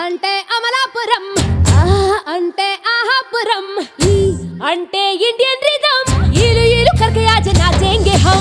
అంటే అమలాపురం అంటే ఆహాపురం అంటే ఇండియన్ రిథం ఇలు ఇలు करके आज नाचेंगे हम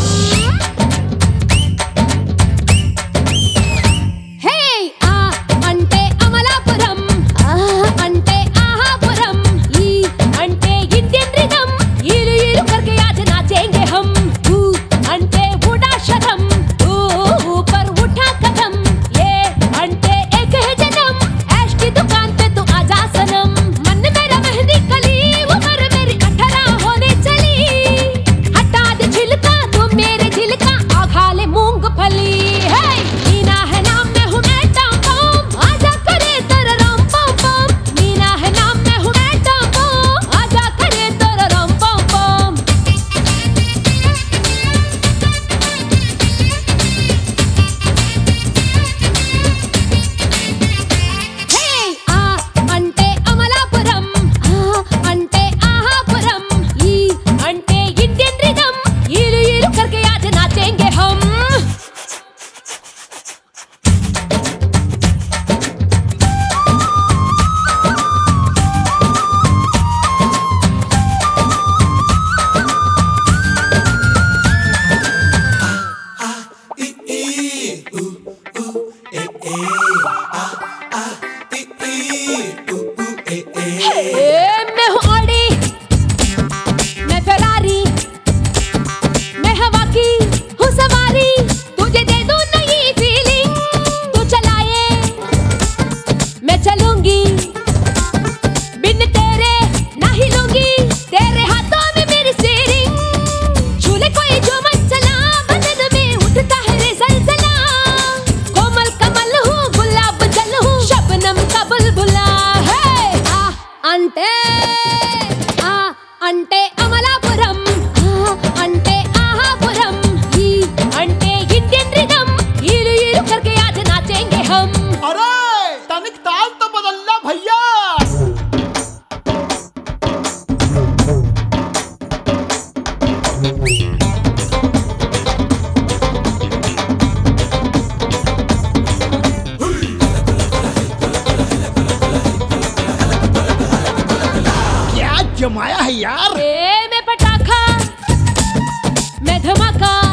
Hey! जमाया है यार। ए, मैं पटाखा मैं धमाका।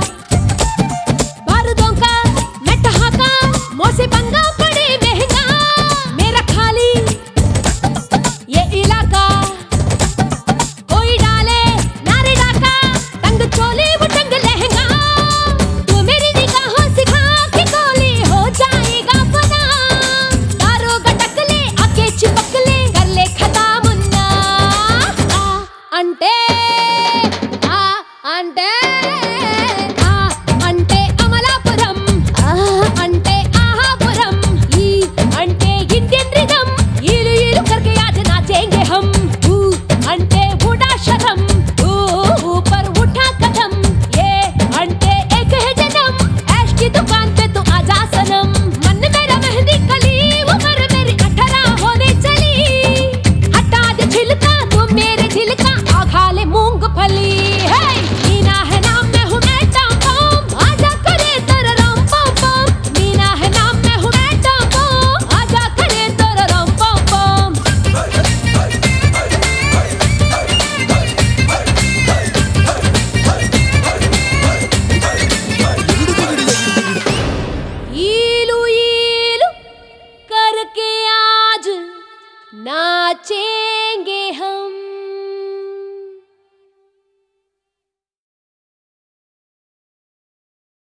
नाचेंगे हम।